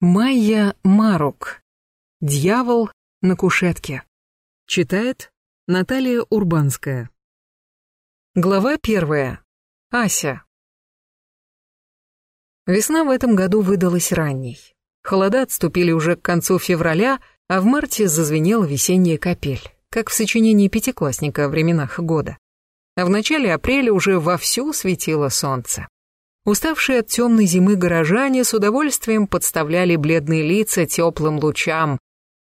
Майя Марук. Дьявол на кушетке. Читает Наталья Урбанская. Глава первая. Ася. Весна в этом году выдалась ранней. Холода отступили уже к концу февраля, а в марте зазвенела весенняя капель, как в сочинении пятиклассника о временах года. А в начале апреля уже вовсю светило солнце. Уставшие от темной зимы горожане с удовольствием подставляли бледные лица теплым лучам.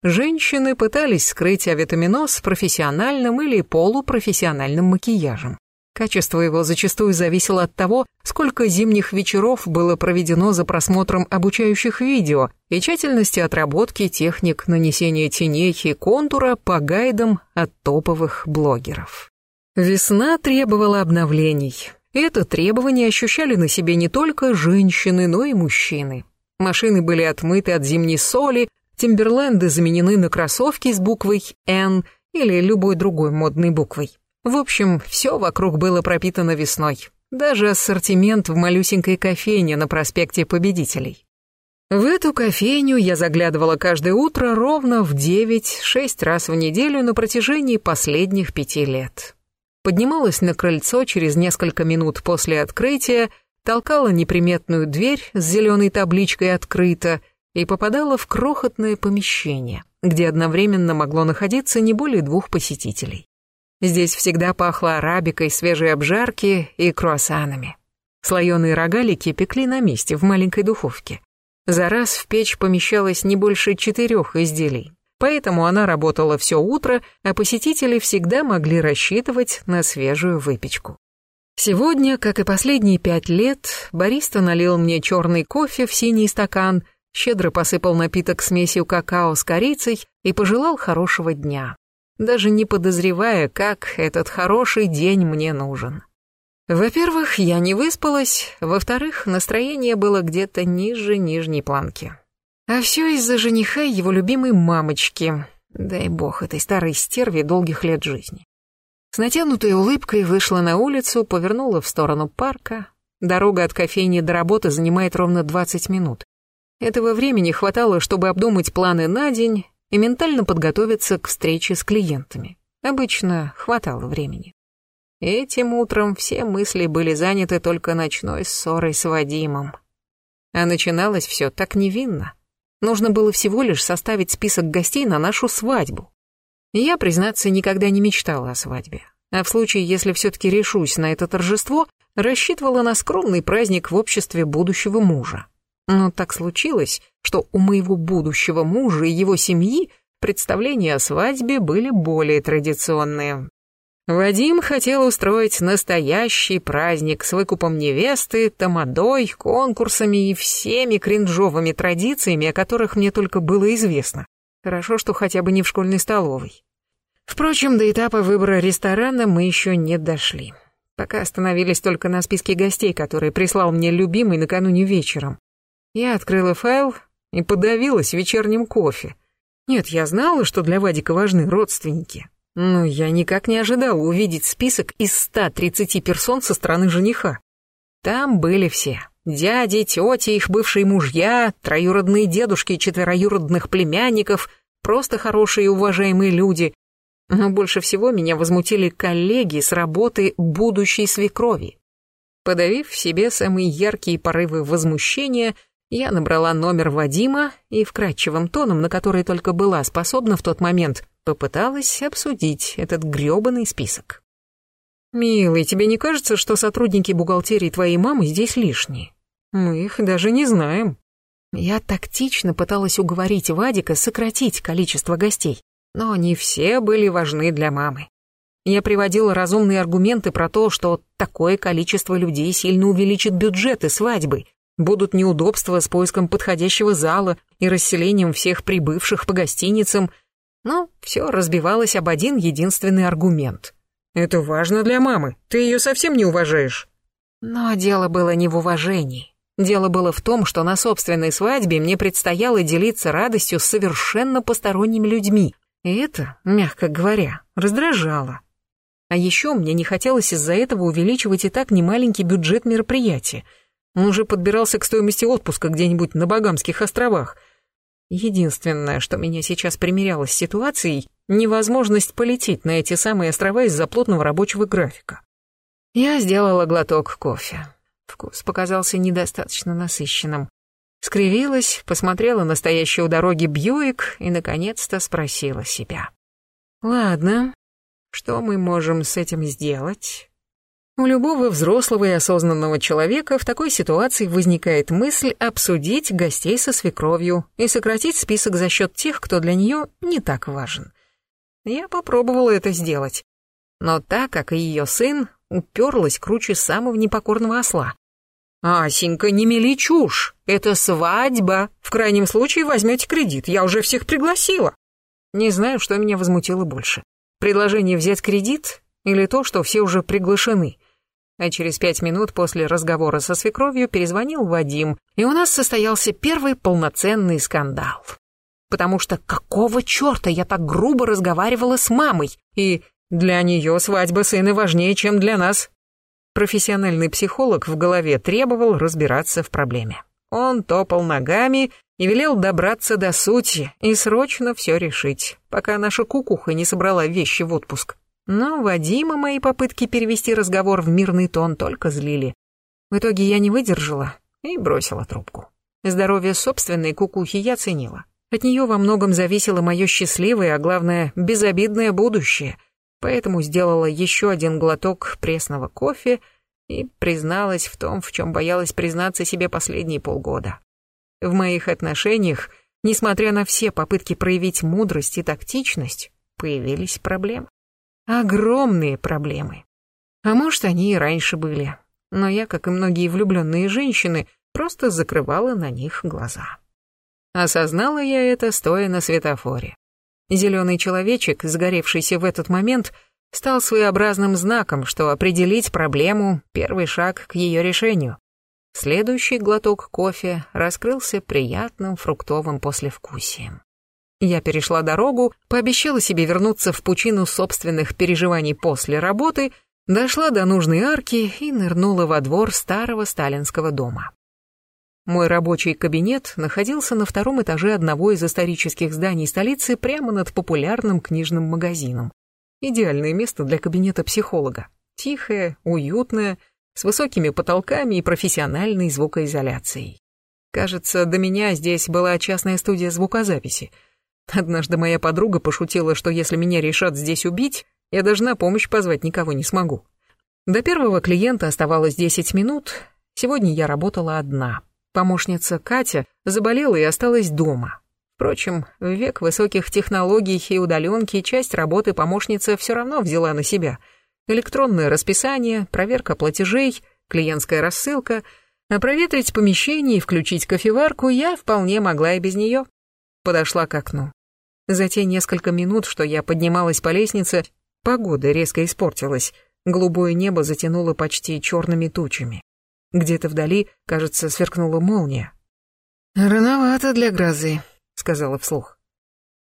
Женщины пытались скрыть авитаминоз профессиональным или полупрофессиональным макияжем. Качество его зачастую зависело от того, сколько зимних вечеров было проведено за просмотром обучающих видео и тщательности отработки техник нанесения теней и контура по гайдам от топовых блогеров. Весна требовала обновлений. Это требование ощущали на себе не только женщины, но и мужчины. Машины были отмыты от зимней соли, Тимберленды заменены на кроссовки с буквой «Н» или любой другой модной буквой. В общем, все вокруг было пропитано весной. Даже ассортимент в малюсенькой кофейне на проспекте Победителей. В эту кофейню я заглядывала каждое утро ровно в девять-шесть раз в неделю на протяжении последних пяти лет поднималась на крыльцо через несколько минут после открытия, толкала неприметную дверь с зеленой табличкой «Открыто» и попадала в крохотное помещение, где одновременно могло находиться не более двух посетителей. Здесь всегда пахло арабикой, свежей обжарки и круассанами. Слоеные рогалики пекли на месте в маленькой духовке. За раз в печь помещалось не больше четырех изделий, Поэтому она работала все утро, а посетители всегда могли рассчитывать на свежую выпечку. Сегодня, как и последние пять лет, бариста налил мне черный кофе в синий стакан, щедро посыпал напиток смесью какао с корицей и пожелал хорошего дня, даже не подозревая, как этот хороший день мне нужен. Во-первых, я не выспалась, во-вторых, настроение было где-то ниже нижней планки. А все из-за жениха его любимой мамочки. Дай бог этой старой стерве долгих лет жизни. С натянутой улыбкой вышла на улицу, повернула в сторону парка. Дорога от кофейни до работы занимает ровно 20 минут. Этого времени хватало, чтобы обдумать планы на день и ментально подготовиться к встрече с клиентами. Обычно хватало времени. Этим утром все мысли были заняты только ночной ссорой с Вадимом. А начиналось все так невинно. Нужно было всего лишь составить список гостей на нашу свадьбу. я, признаться, никогда не мечтала о свадьбе. А в случае, если все-таки решусь на это торжество, рассчитывала на скромный праздник в обществе будущего мужа. Но так случилось, что у моего будущего мужа и его семьи представления о свадьбе были более традиционные. Вадим хотел устроить настоящий праздник с выкупом невесты, тамадой, конкурсами и всеми кринжовыми традициями, о которых мне только было известно. Хорошо, что хотя бы не в школьной столовой. Впрочем, до этапа выбора ресторана мы еще не дошли. Пока остановились только на списке гостей, которые прислал мне любимый накануне вечером. Я открыла файл и подавилась вечерним кофе. Нет, я знала, что для Вадика важны родственники, но я никак не ожидал увидеть список из 130 персон со стороны жениха. Там были все. Дяди, тети, их бывшие мужья, троюродные дедушки и четвероюродных племянников, просто хорошие и уважаемые люди. Но больше всего меня возмутили коллеги с работы будущей свекрови. Подавив в себе самые яркие порывы возмущения, я набрала номер Вадима и вкрадчивым тоном, на который только была способна в тот момент, попыталась обсудить этот грёбаный список. «Милый, тебе не кажется, что сотрудники бухгалтерии твоей мамы здесь лишние? Мы их даже не знаем». Я тактично пыталась уговорить Вадика сократить количество гостей, но не все были важны для мамы. Я приводила разумные аргументы про то, что такое количество людей сильно увеличит бюджеты свадьбы, будут неудобства с поиском подходящего зала и расселением всех прибывших по гостиницам, но все разбивалось об один единственный аргумент. «Это важно для мамы, ты ее совсем не уважаешь». Но дело было не в уважении. Дело было в том, что на собственной свадьбе мне предстояло делиться радостью с совершенно посторонними людьми. И это, мягко говоря, раздражало. А еще мне не хотелось из-за этого увеличивать и так немаленький бюджет мероприятия. Он уже подбирался к стоимости отпуска где-нибудь на Багамских островах. Единственное, что меня сейчас примеряло с ситуацией, невозможность полететь на эти самые острова из-за плотного рабочего графика. Я сделала глоток кофе. Вкус показался недостаточно насыщенным. Скривилась, посмотрела на стоящий у дороги Бьюик и, наконец-то, спросила себя. «Ладно, что мы можем с этим сделать?» У любого взрослого и осознанного человека в такой ситуации возникает мысль обсудить гостей со свекровью и сократить список за счет тех, кто для нее не так важен. Я попробовала это сделать. Но так как и ее сын уперлась круче самого непокорного осла. «Асенька, не мели чушь, это свадьба. В крайнем случае возьмете кредит, я уже всех пригласила». Не знаю, что меня возмутило больше. Предложение взять кредит или то, что все уже приглашены а через пять минут после разговора со свекровью перезвонил Вадим, и у нас состоялся первый полноценный скандал. Потому что какого черта я так грубо разговаривала с мамой, и для нее свадьба сына важнее, чем для нас. Профессиональный психолог в голове требовал разбираться в проблеме. Он топал ногами и велел добраться до сути и срочно все решить, пока наша кукуха не собрала вещи в отпуск. Но Вадима мои попытки перевести разговор в мирный тон только злили. В итоге я не выдержала и бросила трубку. Здоровье собственной кукухи я ценила. От нее во многом зависело мое счастливое, а главное, безобидное будущее. Поэтому сделала еще один глоток пресного кофе и призналась в том, в чем боялась признаться себе последние полгода. В моих отношениях, несмотря на все попытки проявить мудрость и тактичность, появились проблемы. Огромные проблемы. А может, они и раньше были. Но я, как и многие влюбленные женщины, просто закрывала на них глаза. Осознала я это, стоя на светофоре. Зеленый человечек, загоревшийся в этот момент, стал своеобразным знаком, что определить проблему — первый шаг к ее решению. Следующий глоток кофе раскрылся приятным фруктовым послевкусием. Я перешла дорогу, пообещала себе вернуться в пучину собственных переживаний после работы, дошла до нужной арки и нырнула во двор старого сталинского дома. Мой рабочий кабинет находился на втором этаже одного из исторических зданий столицы прямо над популярным книжным магазином. Идеальное место для кабинета психолога. Тихое, уютное, с высокими потолками и профессиональной звукоизоляцией. Кажется, до меня здесь была частная студия звукозаписи — Однажды моя подруга пошутила, что если меня решат здесь убить, я даже на помощь позвать никого не смогу. До первого клиента оставалось 10 минут. Сегодня я работала одна. Помощница Катя заболела и осталась дома. Впрочем, в век высоких технологий и удаленки часть работы помощница все равно взяла на себя. Электронное расписание, проверка платежей, клиентская рассылка, а проветрить помещение и включить кофеварку я вполне могла и без нее. Подошла к окну. За те несколько минут, что я поднималась по лестнице, погода резко испортилась. Голубое небо затянуло почти черными тучами. Где-то вдали, кажется, сверкнула молния. «Рановато для грозы», — сказала вслух.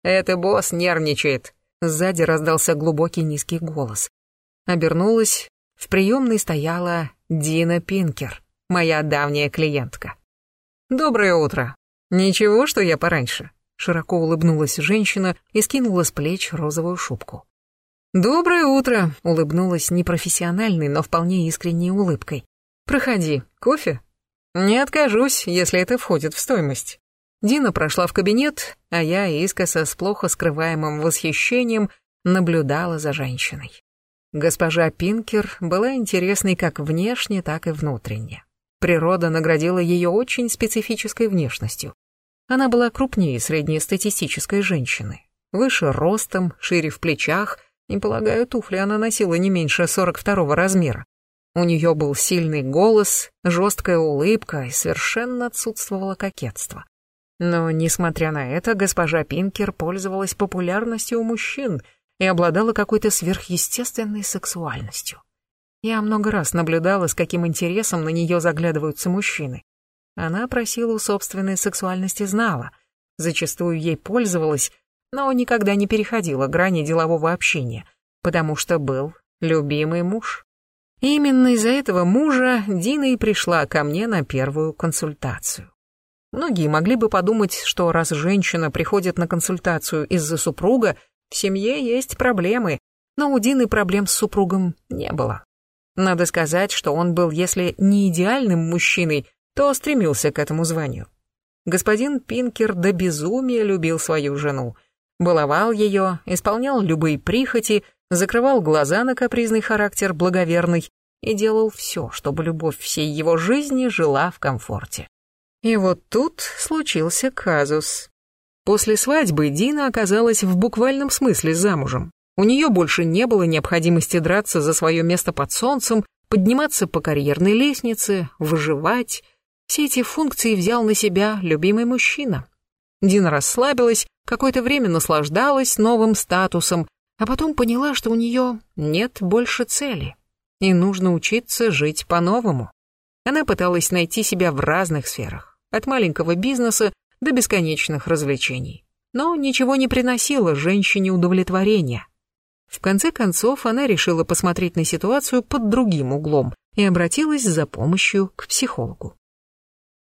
«Это босс нервничает», — сзади раздался глубокий низкий голос. Обернулась, в приемной стояла Дина Пинкер, моя давняя клиентка. «Доброе утро. Ничего, что я пораньше?» Широко улыбнулась женщина и скинула с плеч розовую шубку. «Доброе утро!» — улыбнулась непрофессиональной, но вполне искренней улыбкой. «Проходи. Кофе?» «Не откажусь, если это входит в стоимость». Дина прошла в кабинет, а я искоса с плохо скрываемым восхищением наблюдала за женщиной. Госпожа Пинкер была интересной как внешне, так и внутренне. Природа наградила ее очень специфической внешностью. Она была крупнее среднестатистической женщины, выше ростом, шире в плечах, и, полагаю, туфли она носила не меньше 42-го размера. У нее был сильный голос, жесткая улыбка и совершенно отсутствовало кокетство. Но, несмотря на это, госпожа Пинкер пользовалась популярностью у мужчин и обладала какой-то сверхъестественной сексуальностью. Я много раз наблюдала, с каким интересом на нее заглядываются мужчины. Она про силу собственной сексуальности знала, зачастую ей пользовалась, но никогда не переходила грани делового общения, потому что был любимый муж. Именно из-за этого мужа Дина и пришла ко мне на первую консультацию. Многие могли бы подумать, что раз женщина приходит на консультацию из-за супруга, в семье есть проблемы, но у Дины проблем с супругом не было. Надо сказать, что он был, если не идеальным мужчиной, то стремился к этому званию. Господин Пинкер до безумия любил свою жену, баловал ее, исполнял любые прихоти, закрывал глаза на капризный характер благоверный и делал все, чтобы любовь всей его жизни жила в комфорте. И вот тут случился казус. После свадьбы Дина оказалась в буквальном смысле замужем. У нее больше не было необходимости драться за свое место под солнцем, подниматься по карьерной лестнице, выживать. Все эти функции взял на себя любимый мужчина. Дина расслабилась, какое-то время наслаждалась новым статусом, а потом поняла, что у нее нет больше цели, и нужно учиться жить по-новому. Она пыталась найти себя в разных сферах, от маленького бизнеса до бесконечных развлечений. Но ничего не приносило женщине удовлетворения. В конце концов, она решила посмотреть на ситуацию под другим углом и обратилась за помощью к психологу.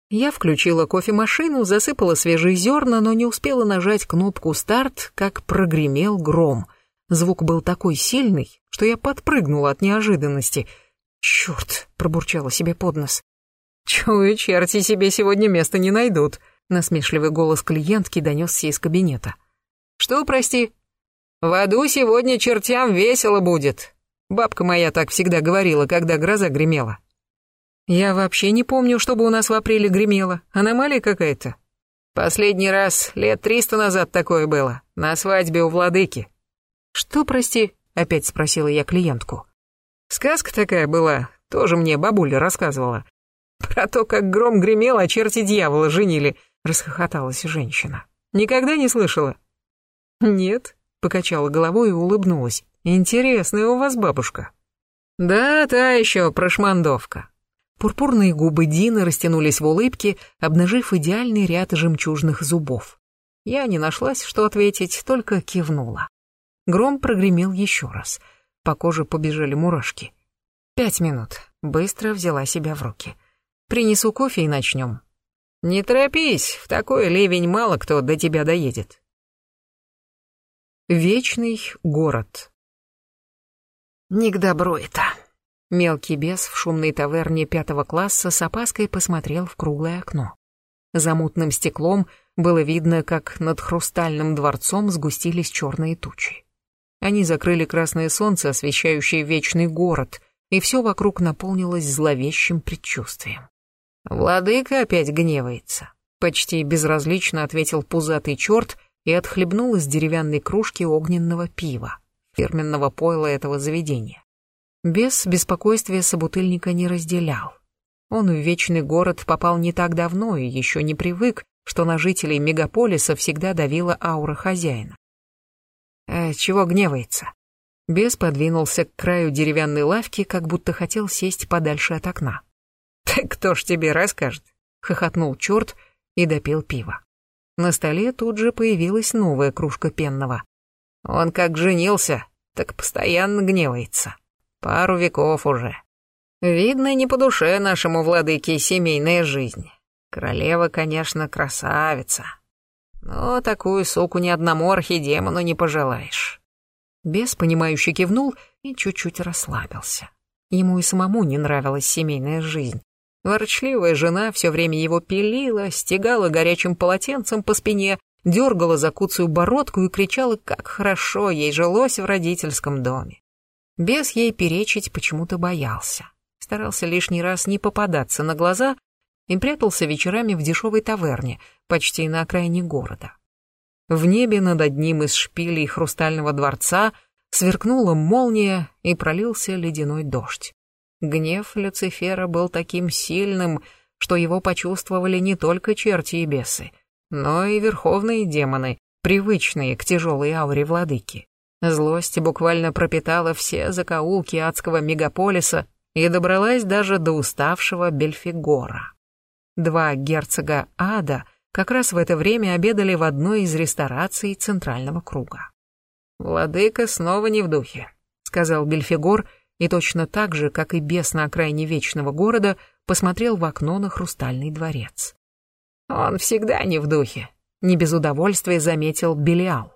Я включила кофемашину, засыпала свежие зерна, но не успела нажать кнопку «Старт», как прогремел гром. Звук был такой сильный, что я подпрыгнула от неожиданности. «Черт!» — пробурчала себе под нос. «Чую, черти себе сегодня места не найдут», — насмешливый голос клиентки донесся из кабинета. «Что, прости?» В аду сегодня чертям весело будет. Бабка моя так всегда говорила, когда гроза гремела. Я вообще не помню, чтобы у нас в апреле гремело. Аномалия какая-то. Последний раз лет триста назад такое было, на свадьбе у владыки. Что, прости? Опять спросила я клиентку. Сказка такая была, тоже мне бабуля рассказывала. Про то, как гром гремел, а черти дьявола женили, расхохоталась женщина. Никогда не слышала? Нет, покачала головой и улыбнулась. «Интересная у вас бабушка». «Да, та еще прошмандовка». Пурпурные губы Дины растянулись в улыбке, обнажив идеальный ряд жемчужных зубов. Я не нашлась, что ответить, только кивнула. Гром прогремел еще раз. По коже побежали мурашки. «Пять минут». Быстро взяла себя в руки. «Принесу кофе и начнем». «Не торопись, в такой ливень мало кто до тебя доедет». Вечный город. Не к добру это. Мелкий бес в шумной таверне пятого класса с опаской посмотрел в круглое окно. За мутным стеклом было видно, как над хрустальным дворцом сгустились черные тучи. Они закрыли красное солнце, освещающее вечный город, и все вокруг наполнилось зловещим предчувствием. «Владыка опять гневается», — почти безразлично ответил пузатый черт и отхлебнул из деревянной кружки огненного пива, фирменного пойла этого заведения. Без беспокойствия собутыльника не разделял. Он в вечный город попал не так давно и еще не привык, что на жителей мегаполиса всегда давила аура хозяина. «Э, чего гневается?» Бес подвинулся к краю деревянной лавки, как будто хотел сесть подальше от окна. «Так кто ж тебе расскажет?» — хохотнул черт и допил пиво. На столе тут же появилась новая кружка пенного. Он как женился, так постоянно гневается. Пару веков уже. Видно, не по душе нашему владыке семейная жизнь. Королева, конечно, красавица. Но такую суку ни одному архидемону не пожелаешь. Бес, понимающе кивнул и чуть-чуть расслабился. Ему и самому не нравилась семейная жизнь. Ворчливая жена все время его пилила, стегала горячим полотенцем по спине, дергала за куцую бородку и кричала, как хорошо ей жилось в родительском доме. Бес ей перечить почему-то боялся. Старался лишний раз не попадаться на глаза и прятался вечерами в дешевой таверне, почти на окраине города. В небе над одним из шпилей хрустального дворца сверкнула молния и пролился ледяной дождь. Гнев Люцифера был таким сильным, что его почувствовали не только черти и бесы, но и верховные демоны, привычные к тяжелой ауре владыки. Злость буквально пропитала все закоулки адского мегаполиса и добралась даже до уставшего Бельфигора. Два герцога ада как раз в это время обедали в одной из рестораций Центрального круга. «Владыка снова не в духе», — сказал Бельфигор и точно так же, как и бес на окраине вечного города, посмотрел в окно на хрустальный дворец. «Он всегда не в духе», — не без удовольствия заметил Белиал.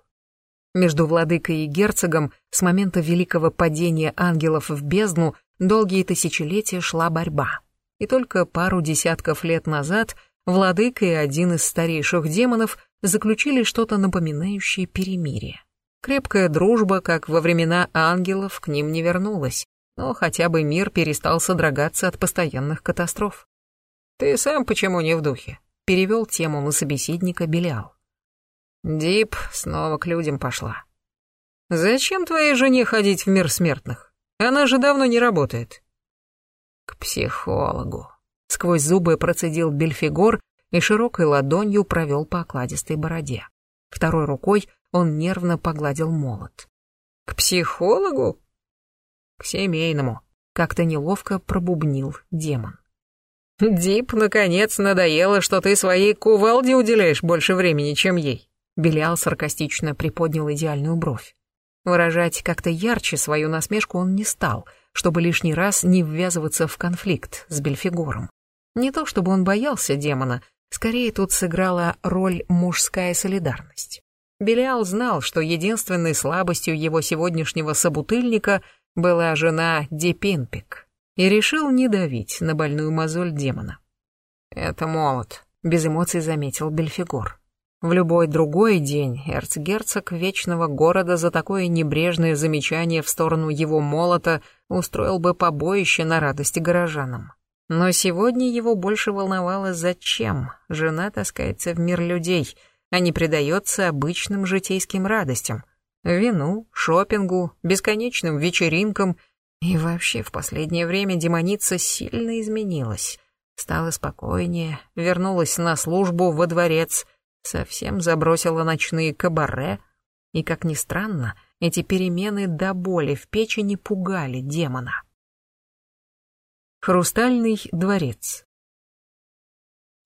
Между владыкой и герцогом с момента великого падения ангелов в бездну долгие тысячелетия шла борьба. И только пару десятков лет назад владыка и один из старейших демонов заключили что-то напоминающее перемирие. Крепкая дружба, как во времена ангелов, к ним не вернулась, но хотя бы мир перестал содрогаться от постоянных катастроф. «Ты сам почему не в духе?» — перевел тему на собеседника Белял. Дип снова к людям пошла. «Зачем твоей жене ходить в мир смертных? Она же давно не работает». «К психологу», — сквозь зубы процедил Бельфигор и широкой ладонью провел по окладистой бороде. Второй рукой он нервно погладил молот. «К психологу?» «К семейному», — как-то неловко пробубнил демон. «Дип, наконец, надоело, что ты своей кувалде уделяешь больше времени, чем ей». Белиал саркастично приподнял идеальную бровь. Выражать как-то ярче свою насмешку он не стал, чтобы лишний раз не ввязываться в конфликт с Бельфигором. Не то чтобы он боялся демона, скорее тут сыграла роль мужская солидарность. Белиал знал, что единственной слабостью его сегодняшнего собутыльника была жена Депинпик, и решил не давить на больную мозоль демона. «Это молот», — без эмоций заметил Бельфигор. В любой другой день эрцгерцог Вечного Города за такое небрежное замечание в сторону его молота устроил бы побоище на радость горожанам. Но сегодня его больше волновало, зачем жена таскается в мир людей, а не предается обычным житейским радостям, вину, шопингу, бесконечным вечеринкам, и вообще в последнее время демоница сильно изменилась. Стала спокойнее, вернулась на службу во дворец — совсем забросила ночные кабаре, и, как ни странно, эти перемены до боли в печени пугали демона. Хрустальный дворец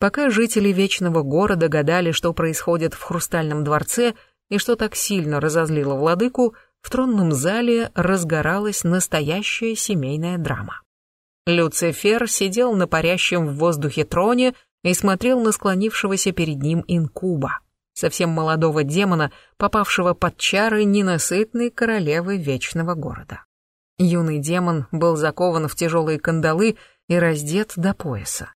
Пока жители Вечного Города гадали, что происходит в Хрустальном дворце и что так сильно разозлило владыку, в тронном зале разгоралась настоящая семейная драма. Люцифер сидел на парящем в воздухе троне и смотрел на склонившегося перед ним инкуба, совсем молодого демона, попавшего под чары ненасытной королевы Вечного Города. Юный демон был закован в тяжелые кандалы и раздет до пояса.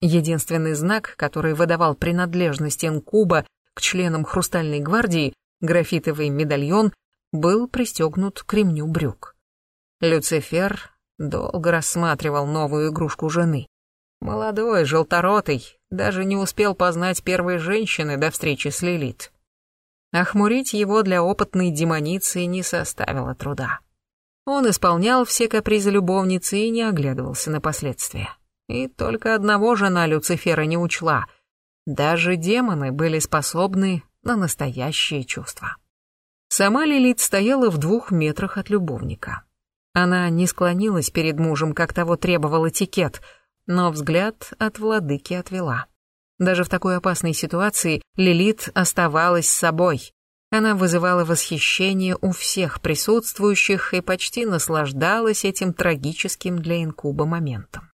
Единственный знак, который выдавал принадлежность инкуба к членам Хрустальной гвардии, графитовый медальон, был пристегнут к ремню брюк. Люцифер долго рассматривал новую игрушку жены. Молодой, желторотый, даже не успел познать первой женщины до встречи с Лилит. Охмурить его для опытной демоницы не составило труда. Он исполнял все капризы любовницы и не оглядывался на последствия. И только одного жена Люцифера не учла. Даже демоны были способны на настоящие чувства. Сама Лилит стояла в двух метрах от любовника. Она не склонилась перед мужем, как того требовал этикет — но взгляд от владыки отвела. Даже в такой опасной ситуации Лилит оставалась собой. Она вызывала восхищение у всех присутствующих и почти наслаждалась этим трагическим для инкуба моментом.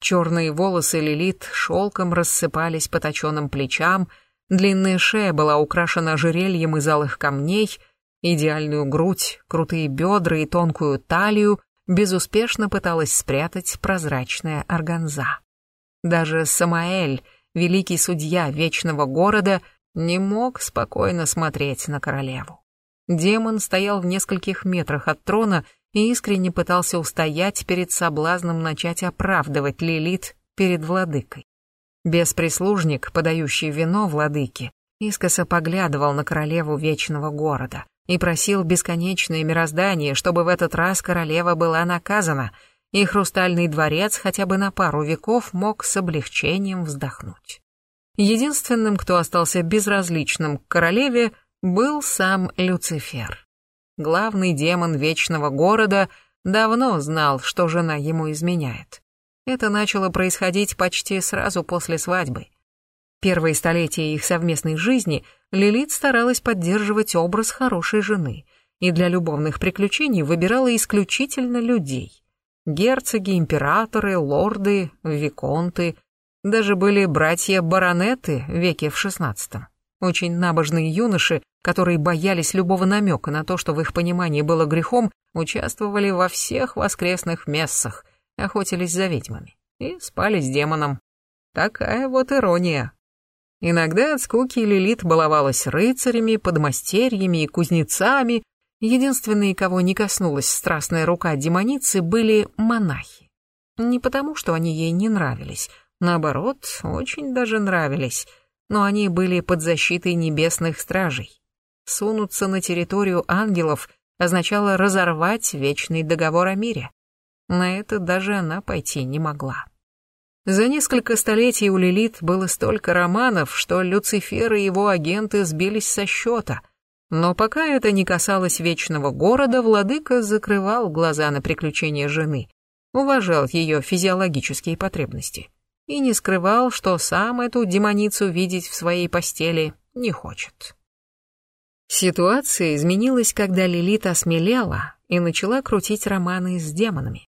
Черные волосы Лилит шелком рассыпались по точенным плечам, длинная шея была украшена ожерельем из алых камней, идеальную грудь, крутые бедра и тонкую талию безуспешно пыталась спрятать прозрачная органза. Даже Самаэль, великий судья Вечного Города, не мог спокойно смотреть на королеву. Демон стоял в нескольких метрах от трона и искренне пытался устоять перед соблазном начать оправдывать Лилит перед владыкой. Бесприслужник, подающий вино владыке, искоса поглядывал на королеву Вечного Города, и просил бесконечное мироздание, чтобы в этот раз королева была наказана, и хрустальный дворец хотя бы на пару веков мог с облегчением вздохнуть. Единственным, кто остался безразличным к королеве, был сам Люцифер. Главный демон Вечного Города давно знал, что жена ему изменяет. Это начало происходить почти сразу после свадьбы. Первые столетия их совместной жизни Лилит старалась поддерживать образ хорошей жены и для любовных приключений выбирала исключительно людей. Герцоги, императоры, лорды, виконты, даже были братья-баронеты веке в XVI. Очень набожные юноши, которые боялись любого намека на то, что в их понимании было грехом, участвовали во всех воскресных мессах, охотились за ведьмами и спали с демоном. Такая вот ирония. Иногда от скуки Лилит баловалась рыцарями, подмастерьями и кузнецами. Единственные, кого не коснулась страстная рука демоницы, были монахи. Не потому, что они ей не нравились, наоборот, очень даже нравились, но они были под защитой небесных стражей. Сунуться на территорию ангелов означало разорвать вечный договор о мире. На это даже она пойти не могла. За несколько столетий у Лилит было столько романов, что Люцифер и его агенты сбились со счета. Но пока это не касалось вечного города, владыка закрывал глаза на приключения жены, уважал ее физиологические потребности и не скрывал, что сам эту демоницу видеть в своей постели не хочет. Ситуация изменилась, когда Лилит осмелела и начала крутить романы с демонами.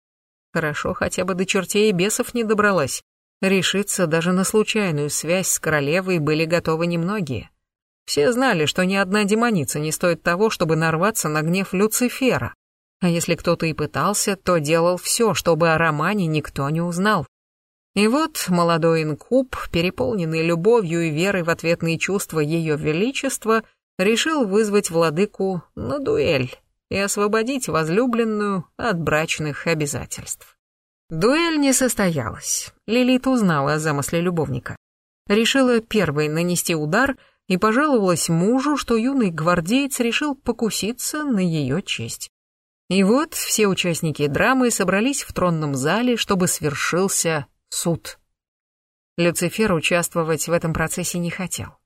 Хорошо, хотя бы до чертей и бесов не добралась. Решиться даже на случайную связь с королевой были готовы немногие. Все знали, что ни одна демоница не стоит того, чтобы нарваться на гнев Люцифера. А если кто-то и пытался, то делал все, чтобы о романе никто не узнал. И вот молодой инкуб, переполненный любовью и верой в ответные чувства ее величества, решил вызвать владыку на дуэль и освободить возлюбленную от брачных обязательств. Дуэль не состоялась. Лилит узнала о замысле любовника. Решила первой нанести удар и пожаловалась мужу, что юный гвардеец решил покуситься на ее честь. И вот все участники драмы собрались в тронном зале, чтобы свершился суд. Люцифер участвовать в этом процессе не хотел.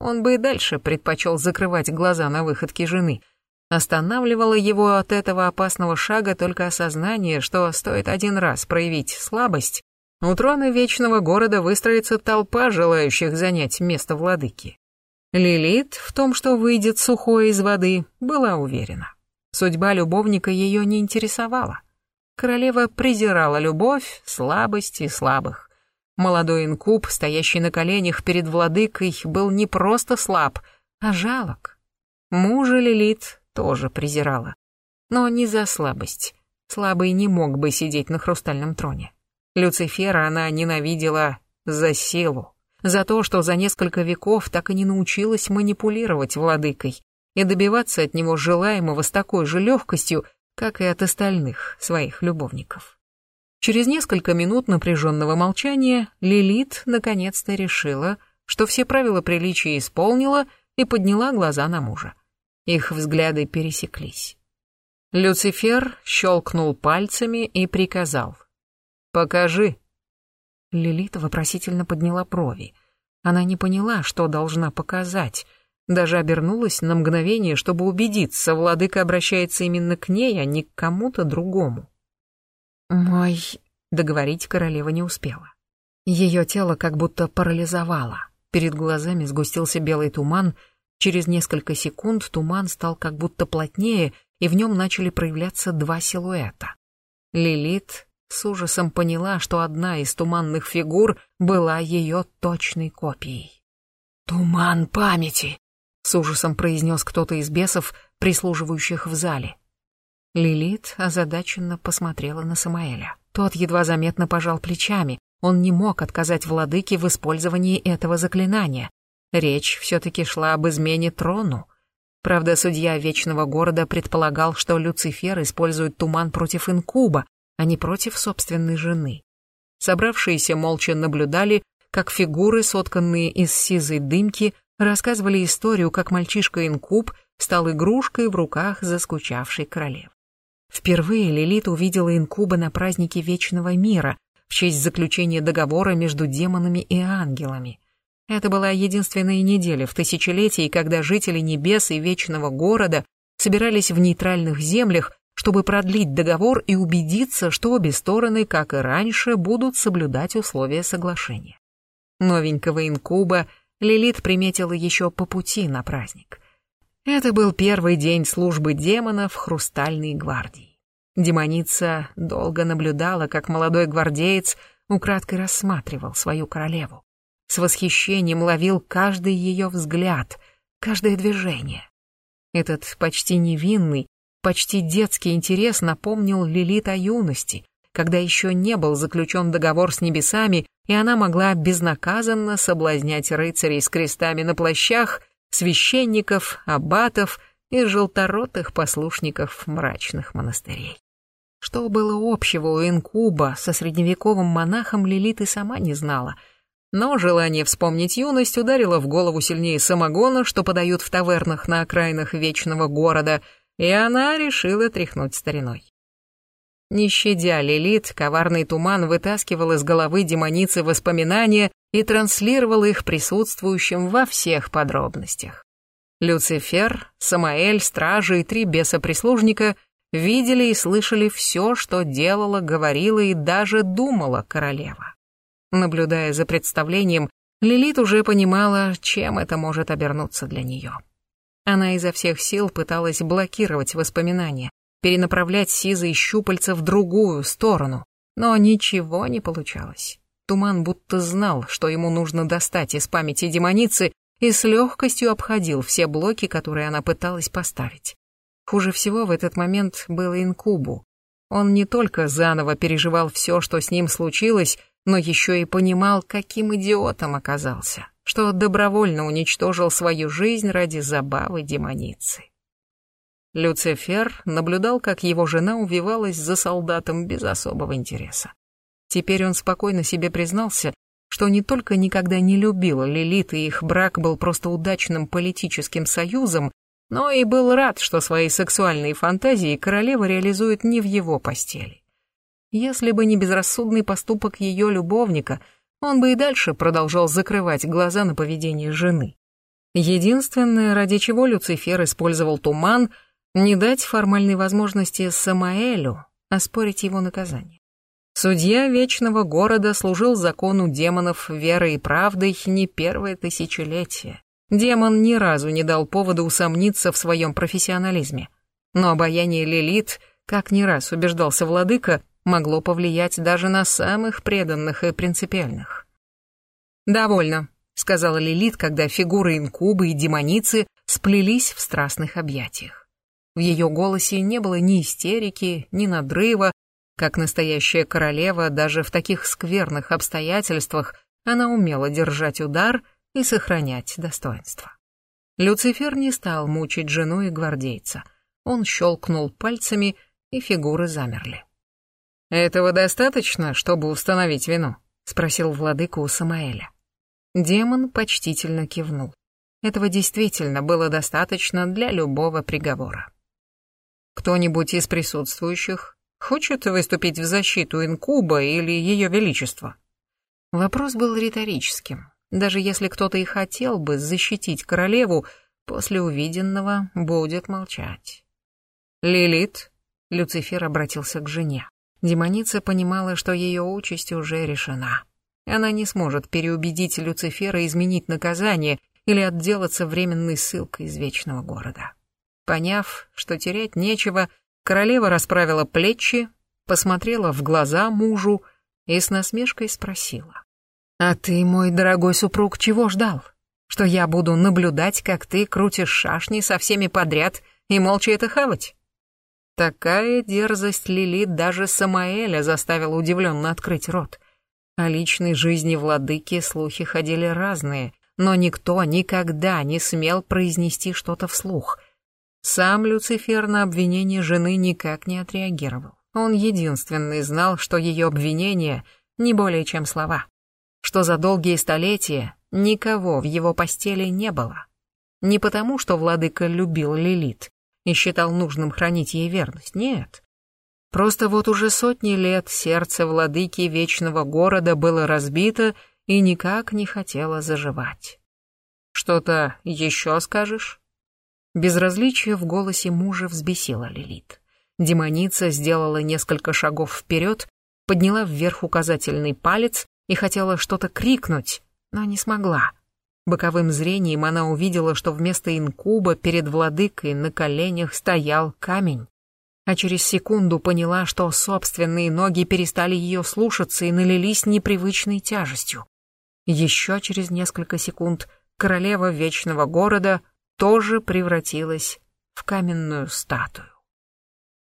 Он бы и дальше предпочел закрывать глаза на выходки жены — Останавливало его от этого опасного шага только осознание, что стоит один раз проявить слабость, у трона Вечного Города выстроится толпа желающих занять место владыки. Лилит в том, что выйдет сухой из воды, была уверена. Судьба любовника ее не интересовала. Королева презирала любовь, слабость и слабых. Молодой инкуб, стоящий на коленях перед владыкой, был не просто слаб, а жалок. Мужа Лилит тоже презирала. Но не за слабость. Слабый не мог бы сидеть на хрустальном троне. Люцифера она ненавидела за силу, за то, что за несколько веков так и не научилась манипулировать владыкой и добиваться от него желаемого с такой же легкостью, как и от остальных своих любовников. Через несколько минут напряженного молчания Лилит наконец-то решила, что все правила приличия исполнила и подняла глаза на мужа. Их взгляды пересеклись. Люцифер щелкнул пальцами и приказал. «Покажи». Лилита вопросительно подняла брови. Она не поняла, что должна показать. Даже обернулась на мгновение, чтобы убедиться, владыка обращается именно к ней, а не к кому-то другому. «Мой...» — договорить королева не успела. Ее тело как будто парализовало. Перед глазами сгустился белый туман — Через несколько секунд туман стал как будто плотнее, и в нем начали проявляться два силуэта. Лилит с ужасом поняла, что одна из туманных фигур была ее точной копией. «Туман памяти!» — с ужасом произнес кто-то из бесов, прислуживающих в зале. Лилит озадаченно посмотрела на Самаэля. Тот едва заметно пожал плечами. Он не мог отказать владыке в использовании этого заклинания. Речь все-таки шла об измене трону. Правда, судья Вечного Города предполагал, что Люцифер использует туман против инкуба, а не против собственной жены. Собравшиеся молча наблюдали, как фигуры, сотканные из сизой дымки, рассказывали историю, как мальчишка-инкуб стал игрушкой в руках заскучавшей королевы. Впервые Лилит увидела инкуба на празднике Вечного Мира в честь заключения договора между демонами и ангелами. Это была единственная неделя в тысячелетии, когда жители небес и вечного города собирались в нейтральных землях, чтобы продлить договор и убедиться, что обе стороны, как и раньше, будут соблюдать условия соглашения. Новенького инкуба Лилит приметила еще по пути на праздник. Это был первый день службы демона в Хрустальной гвардии. Демоница долго наблюдала, как молодой гвардеец украдкой рассматривал свою королеву. С восхищением ловил каждый ее взгляд, каждое движение. Этот почти невинный, почти детский интерес напомнил Лилит о юности, когда еще не был заключен договор с небесами, и она могла безнаказанно соблазнять рыцарей с крестами на плащах, священников, аббатов и желторотых послушников мрачных монастырей. Что было общего у инкуба со средневековым монахом Лилит и сама не знала, но желание вспомнить юность ударило в голову сильнее самогона, что подают в тавернах на окраинах вечного города, и она решила тряхнуть стариной. Не щадя Лилит, коварный туман вытаскивал из головы демоницы воспоминания и транслировал их присутствующим во всех подробностях. Люцифер, Самаэль, стражи и три беса-прислужника видели и слышали все, что делала, говорила и даже думала королева. Наблюдая за представлением, Лилит уже понимала, чем это может обернуться для нее. Она изо всех сил пыталась блокировать воспоминания, перенаправлять сизые щупальца в другую сторону, но ничего не получалось. Туман будто знал, что ему нужно достать из памяти демоницы, и с легкостью обходил все блоки, которые она пыталась поставить. Хуже всего в этот момент было инкубу. Он не только заново переживал все, что с ним случилось, но еще и понимал, каким идиотом оказался, что добровольно уничтожил свою жизнь ради забавы демоницы. Люцифер наблюдал, как его жена увивалась за солдатом без особого интереса. Теперь он спокойно себе признался, что не только никогда не любил Лилит, и их брак был просто удачным политическим союзом, но и был рад, что свои сексуальные фантазии королева реализует не в его постели. Если бы не безрассудный поступок ее любовника, он бы и дальше продолжал закрывать глаза на поведение жены. Единственное, ради чего Люцифер использовал туман — не дать формальной возможности Самаэлю оспорить его наказание. Судья Вечного Города служил закону демонов верой и правдой не первое тысячелетие. Демон ни разу не дал повода усомниться в своем профессионализме. Но обаяние Лилит, как не раз убеждался владыка, могло повлиять даже на самых преданных и принципиальных. «Довольно», — сказала Лилит, когда фигуры инкубы и демоницы сплелись в страстных объятиях. В ее голосе не было ни истерики, ни надрыва. Как настоящая королева, даже в таких скверных обстоятельствах она умела держать удар и сохранять достоинство. Люцифер не стал мучить жену и гвардейца. Он щелкнул пальцами, и фигуры замерли. «Этого достаточно, чтобы установить вину?» — спросил владыка у Самаэля. Демон почтительно кивнул. Этого действительно было достаточно для любого приговора. Кто-нибудь из присутствующих хочет выступить в защиту инкуба или ее величества? Вопрос был риторическим. Даже если кто-то и хотел бы защитить королеву, после увиденного будет молчать. «Лилит?» — Люцифер обратился к жене. Демоница понимала, что ее участь уже решена. Она не сможет переубедить Люцифера изменить наказание или отделаться временной ссылкой из Вечного Города. Поняв, что терять нечего, королева расправила плечи, посмотрела в глаза мужу и с насмешкой спросила. «А ты, мой дорогой супруг, чего ждал? Что я буду наблюдать, как ты крутишь шашни со всеми подряд и молча это хавать?» Такая дерзость Лилит даже Самаэля заставила удивленно открыть рот. О личной жизни владыки слухи ходили разные, но никто никогда не смел произнести что-то вслух — сам Люцифер на обвинение жены никак не отреагировал. Он единственный знал, что ее обвинения не более чем слова. Что за долгие столетия никого в его постели не было. Не потому, что владыка любил Лилит и считал нужным хранить ей верность, нет. Просто вот уже сотни лет сердце владыки Вечного Города было разбито и никак не хотело заживать. «Что-то еще скажешь?» Безразличие в голосе мужа взбесило Лилит. Демоница сделала несколько шагов вперед, подняла вверх указательный палец и хотела что-то крикнуть, но не смогла. Боковым зрением она увидела, что вместо инкуба перед владыкой на коленях стоял камень. А через секунду поняла, что собственные ноги перестали ее слушаться и налились непривычной тяжестью. Еще через несколько секунд королева вечного города тоже превратилась в каменную статую.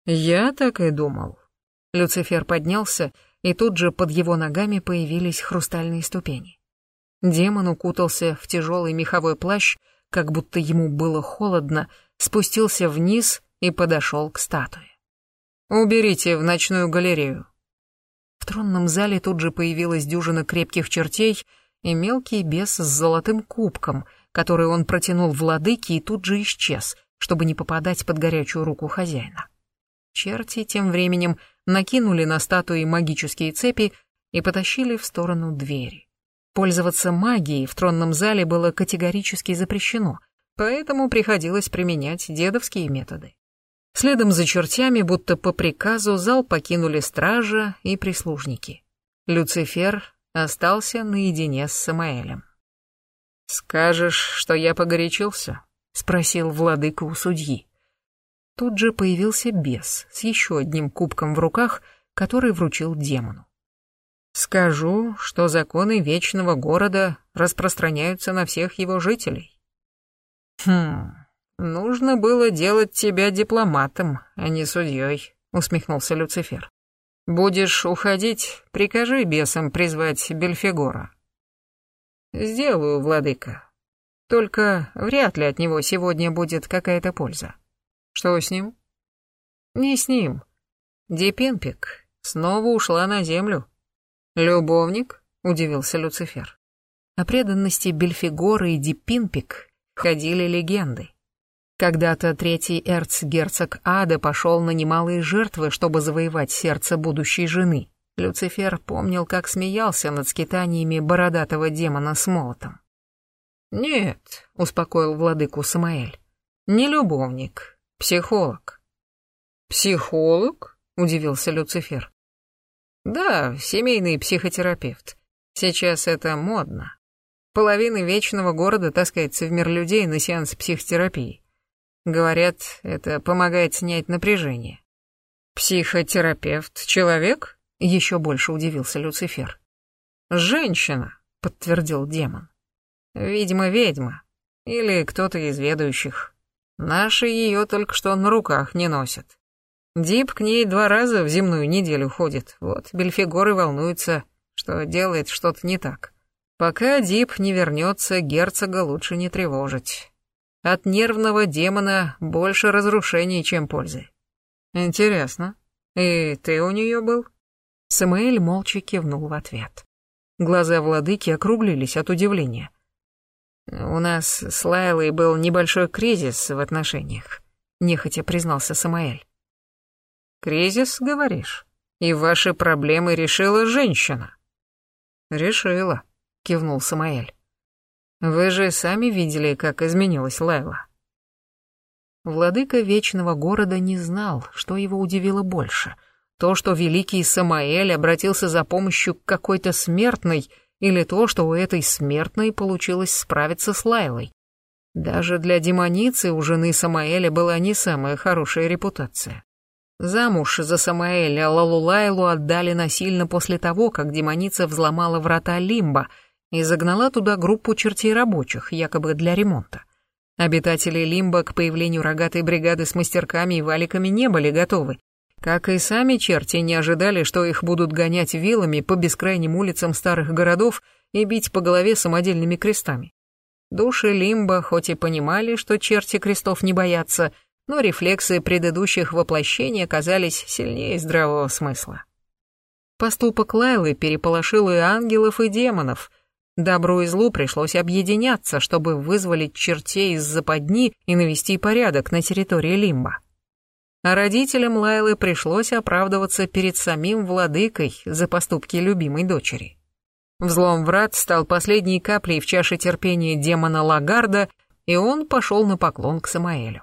«Я так и думал». Люцифер поднялся, и тут же под его ногами появились хрустальные ступени. Демон укутался в тяжелый меховой плащ, как будто ему было холодно, спустился вниз и подошел к статуе. «Уберите в ночную галерею». В тронном зале тут же появилась дюжина крепких чертей и мелкий бес с золотым кубком, который он протянул владыке и тут же исчез, чтобы не попадать под горячую руку хозяина. Черти тем временем накинули на статуи магические цепи и потащили в сторону двери. Пользоваться магией в тронном зале было категорически запрещено, поэтому приходилось применять дедовские методы. Следом за чертями, будто по приказу, зал покинули стража и прислужники. Люцифер остался наедине с Самаэлем. «Скажешь, что я погорячился?» — спросил владыка у судьи. Тут же появился бес с еще одним кубком в руках, который вручил демону. Скажу, что законы вечного города распространяются на всех его жителей. Хм, нужно было делать тебя дипломатом, а не судьей, усмехнулся Люцифер. Будешь уходить, прикажи бесам призвать Бельфигора. Сделаю, владыка. Только вряд ли от него сегодня будет какая-то польза. Что с ним? Не с ним. Дипенпик снова ушла на землю. «Любовник?» — удивился Люцифер. О преданности Бельфигора и Дипинпик ходили легенды. Когда-то третий эрцгерцог Ада пошел на немалые жертвы, чтобы завоевать сердце будущей жены. Люцифер помнил, как смеялся над скитаниями бородатого демона с молотом. «Нет», — успокоил владыку Самаэль, — «не любовник, психолог». «Психолог?» — удивился Люцифер. Да, семейный психотерапевт. Сейчас это модно. Половина вечного города таскается в мир людей на сеанс психотерапии. Говорят, это помогает снять напряжение. Психотерапевт — человек? Еще больше удивился Люцифер. Женщина, подтвердил демон. Видимо-ведьма. Или кто-то из ведущих. Наши ее только что на руках не носят. Дип к ней два раза в земную неделю ходит. Вот Бельфигор и волнуется, что делает что-то не так. Пока Дип не вернется, герцога лучше не тревожить. От нервного демона больше разрушений, чем пользы. Интересно. И ты у нее был? Самуэль молча кивнул в ответ. Глаза владыки округлились от удивления. «У нас с Лайлой был небольшой кризис в отношениях», — нехотя признался Самаэль. Кризис, говоришь? И ваши проблемы решила женщина? Решила, кивнул Самаэль. Вы же сами видели, как изменилась Лайла. Владыка Вечного Города не знал, что его удивило больше. То, что великий Самаэль обратился за помощью к какой-то смертной, или то, что у этой смертной получилось справиться с Лайлой. Даже для демоницы у жены Самаэля была не самая хорошая репутация. Замуж за Самаэля Лалулайлу отдали насильно после того, как демоница взломала врата Лимба и загнала туда группу чертей рабочих, якобы для ремонта. Обитатели Лимба к появлению рогатой бригады с мастерками и валиками не были готовы. Как и сами черти не ожидали, что их будут гонять вилами по бескрайним улицам старых городов и бить по голове самодельными крестами. Души Лимба хоть и понимали, что черти крестов не боятся, но рефлексы предыдущих воплощений оказались сильнее здравого смысла. Поступок Лайлы переполошил и ангелов, и демонов. Добру и злу пришлось объединяться, чтобы вызволить чертей из западни и навести порядок на территории Лимба. А родителям Лайлы пришлось оправдываться перед самим владыкой за поступки любимой дочери. Взлом врат стал последней каплей в чаше терпения демона Лагарда, и он пошел на поклон к Самаэлю.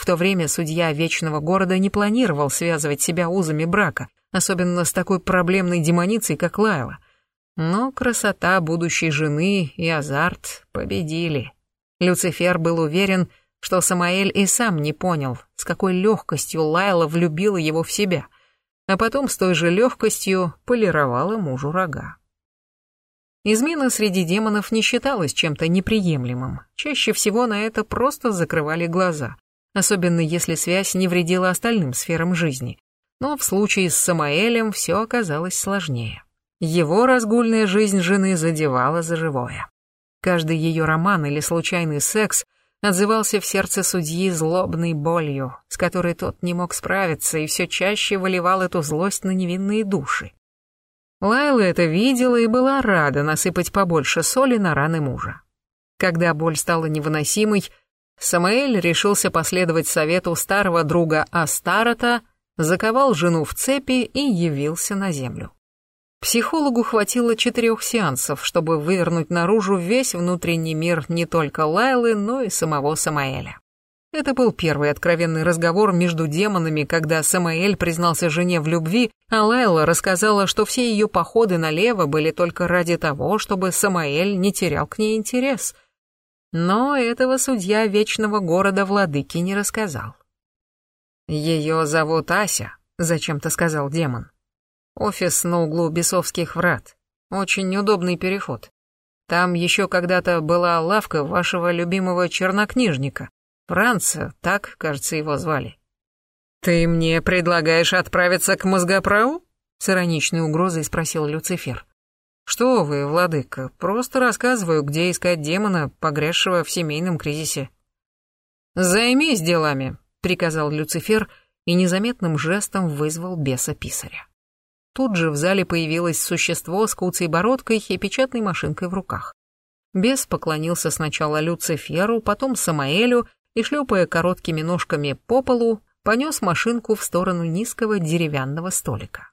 В то время судья Вечного Города не планировал связывать себя узами брака, особенно с такой проблемной демоницей, как Лайла. Но красота будущей жены и азарт победили. Люцифер был уверен, что Самаэль и сам не понял, с какой легкостью Лайла влюбила его в себя, а потом с той же легкостью полировала мужу рога. Измена среди демонов не считалась чем-то неприемлемым. Чаще всего на это просто закрывали глаза, особенно если связь не вредила остальным сферам жизни. Но в случае с Самаэлем все оказалось сложнее. Его разгульная жизнь жены задевала за живое. Каждый ее роман или случайный секс отзывался в сердце судьи злобной болью, с которой тот не мог справиться и все чаще выливал эту злость на невинные души. Лайла это видела и была рада насыпать побольше соли на раны мужа. Когда боль стала невыносимой, Самаэль решился последовать совету старого друга Астарата, заковал жену в цепи и явился на землю. Психологу хватило четырех сеансов, чтобы вывернуть наружу весь внутренний мир не только Лайлы, но и самого Самаэля. Это был первый откровенный разговор между демонами, когда Самаэль признался жене в любви, а Лайла рассказала, что все ее походы налево были только ради того, чтобы Самаэль не терял к ней интерес. Но этого судья Вечного Города Владыки не рассказал. «Ее зовут Ася», — зачем-то сказал демон. «Офис на углу Бесовских врат. Очень удобный переход. Там еще когда-то была лавка вашего любимого чернокнижника. Франца, так, кажется, его звали. «Ты мне предлагаешь отправиться к мозгоправу?» С ироничной угрозой спросил Люцифер. «Что вы, владыка, просто рассказываю, где искать демона, погрязшего в семейном кризисе». «Займись делами», — приказал Люцифер и незаметным жестом вызвал беса-писаря. Тут же в зале появилось существо с куцей бородкой и печатной машинкой в руках. Бес поклонился сначала Люциферу, потом Самаэлю и, шлепая короткими ножками по полу, понес машинку в сторону низкого деревянного столика.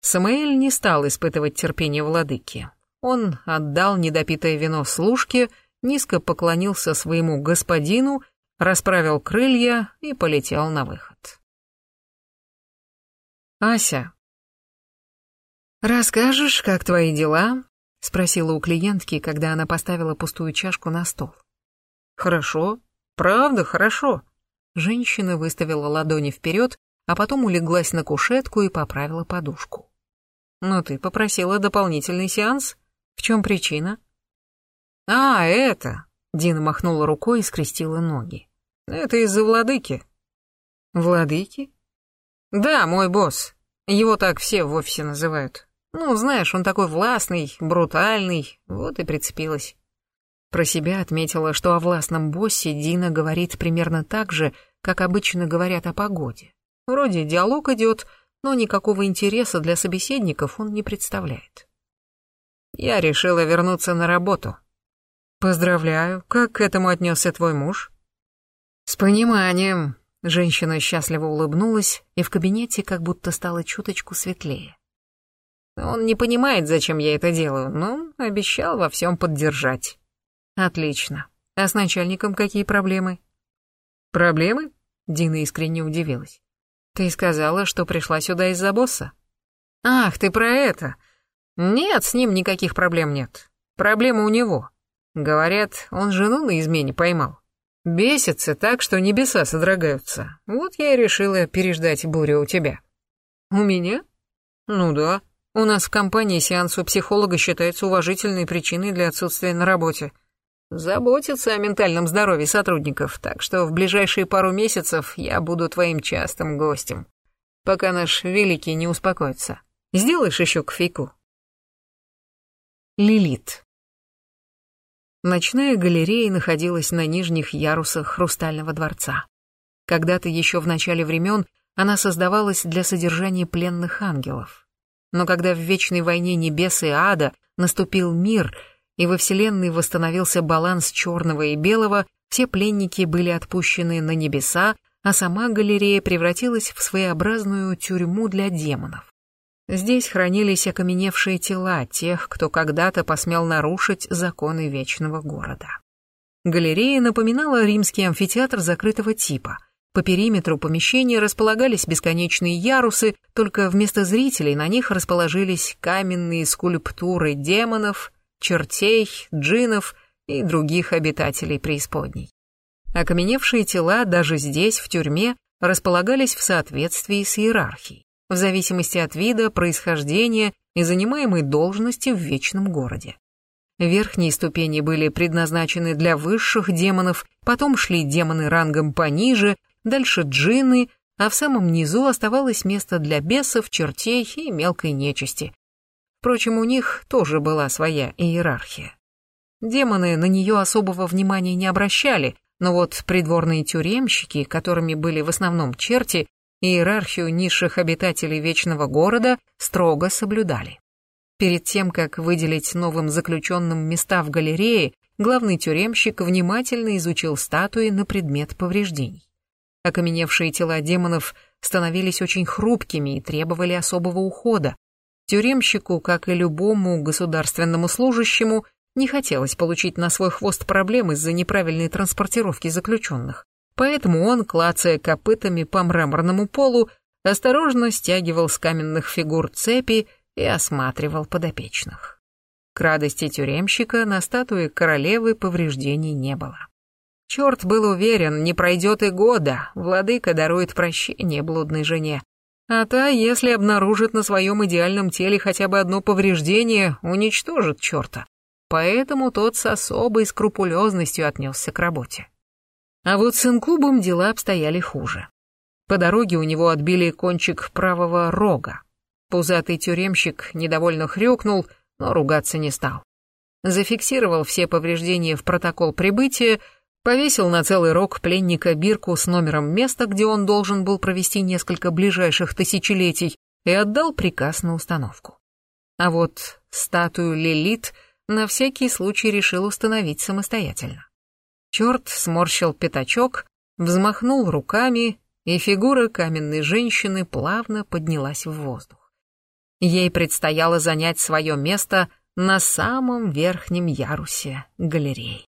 Самаэль не стал испытывать терпение владыки. Он отдал недопитое вино служке, низко поклонился своему господину, расправил крылья и полетел на выход. «Ася, расскажешь, как твои дела?» — спросила у клиентки, когда она поставила пустую чашку на стол. «Хорошо», «Правда, хорошо». Женщина выставила ладони вперед, а потом улеглась на кушетку и поправила подушку. «Но ты попросила дополнительный сеанс? В чем причина?» «А, это...» — Дина махнула рукой и скрестила ноги. «Это из-за владыки». «Владыки?» «Да, мой босс. Его так все в офисе называют. Ну, знаешь, он такой властный, брутальный, вот и прицепилась». Про себя отметила, что о властном боссе Дина говорит примерно так же, как обычно говорят о погоде. Вроде диалог идет, но никакого интереса для собеседников он не представляет. Я решила вернуться на работу. Поздравляю, как к этому отнесся твой муж? С пониманием. Женщина счастливо улыбнулась, и в кабинете как будто стало чуточку светлее. Он не понимает, зачем я это делаю, но обещал во всем поддержать. Отлично. А с начальником какие проблемы? Проблемы? Дина искренне удивилась. Ты сказала, что пришла сюда из-за босса? Ах, ты про это. Нет, с ним никаких проблем нет. Проблема у него. Говорят, он жену на измене поймал. Бесится так, что небеса содрогаются. Вот я и решила переждать бурю у тебя. У меня? Ну да. У нас в компании сеанс у психолога считается уважительной причиной для отсутствия на работе заботится о ментальном здоровье сотрудников, так что в ближайшие пару месяцев я буду твоим частым гостем, пока наш великий не успокоится. Сделаешь еще кофейку?» Лилит. Ночная галерея находилась на нижних ярусах Хрустального дворца. Когда-то еще в начале времен она создавалась для содержания пленных ангелов. Но когда в вечной войне небес и ада наступил мир — и во Вселенной восстановился баланс черного и белого, все пленники были отпущены на небеса, а сама галерея превратилась в своеобразную тюрьму для демонов. Здесь хранились окаменевшие тела тех, кто когда-то посмел нарушить законы вечного города. Галерея напоминала римский амфитеатр закрытого типа. По периметру помещения располагались бесконечные ярусы, только вместо зрителей на них расположились каменные скульптуры демонов, чертей, джинов и других обитателей преисподней. Окаменевшие тела даже здесь, в тюрьме, располагались в соответствии с иерархией, в зависимости от вида, происхождения и занимаемой должности в вечном городе. Верхние ступени были предназначены для высших демонов, потом шли демоны рангом пониже, дальше джинны, а в самом низу оставалось место для бесов, чертей и мелкой нечисти. Впрочем, у них тоже была своя иерархия. Демоны на нее особого внимания не обращали, но вот придворные тюремщики, которыми были в основном черти, иерархию низших обитателей Вечного Города строго соблюдали. Перед тем, как выделить новым заключенным места в галерее, главный тюремщик внимательно изучил статуи на предмет повреждений. Окаменевшие тела демонов становились очень хрупкими и требовали особого ухода. Тюремщику, как и любому государственному служащему, не хотелось получить на свой хвост проблем из-за неправильной транспортировки заключенных. Поэтому он, клацая копытами по мраморному полу, осторожно стягивал с каменных фигур цепи и осматривал подопечных. К радости тюремщика на статуе королевы повреждений не было. Черт был уверен, не пройдет и года, владыка дарует прощение блудной жене. А та, если обнаружит на своем идеальном теле хотя бы одно повреждение, уничтожит черта поэтому тот с особой скрупулезностью отнесся к работе. А вот с инкубом дела обстояли хуже. По дороге у него отбили кончик правого рога. Пузатый тюремщик недовольно хрюкнул, но ругаться не стал. Зафиксировал все повреждения в протокол прибытия, повесил на целый рог пленника бирку с номером места, где он должен был провести несколько ближайших тысячелетий, и отдал приказ на установку. А вот статую Лилит — на всякий случай решил установить самостоятельно. Черт сморщил пятачок, взмахнул руками, и фигура каменной женщины плавно поднялась в воздух. Ей предстояло занять свое место на самом верхнем ярусе галереи.